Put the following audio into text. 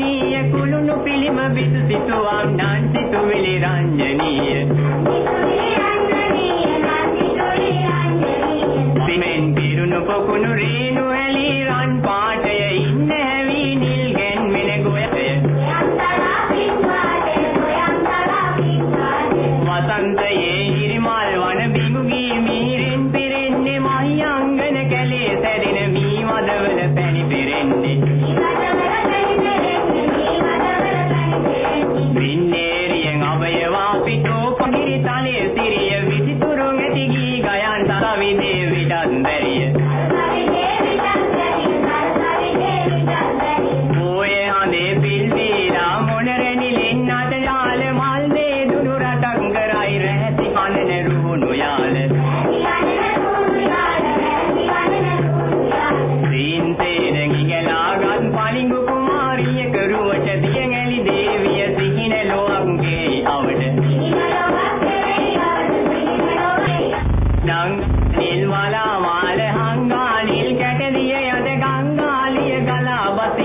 රංජනීය කුළුණු පිළිම බිතු සිතුවම් නාන් සිතුවිලි රංජනීය. සිමෙන් පිරුණු පොකුණු රීනු ඇලි රන් පාටය ඉන්න හැවි නිල් ගැන්මෙන ගොයය වසන්තයේ හිරිමල් වන බිඟු ගී මිහිරෙන් පිරෙන්නේ මහි අංගන කැලේ